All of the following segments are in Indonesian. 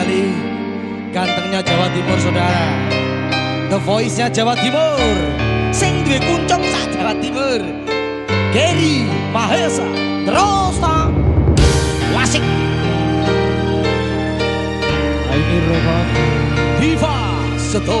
kembali. Gantengnya Jawa Timur saudara. The Voice-nya Jawa Timur. Sing duwe kuncung sak Jawa Timur. Gary Mahesa Terus Wasik. Ini rekod Diva Seto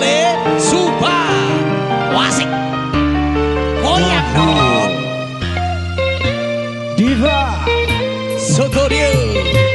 Lole Suba. Wasik. Goyang dong. Diva. Sotorio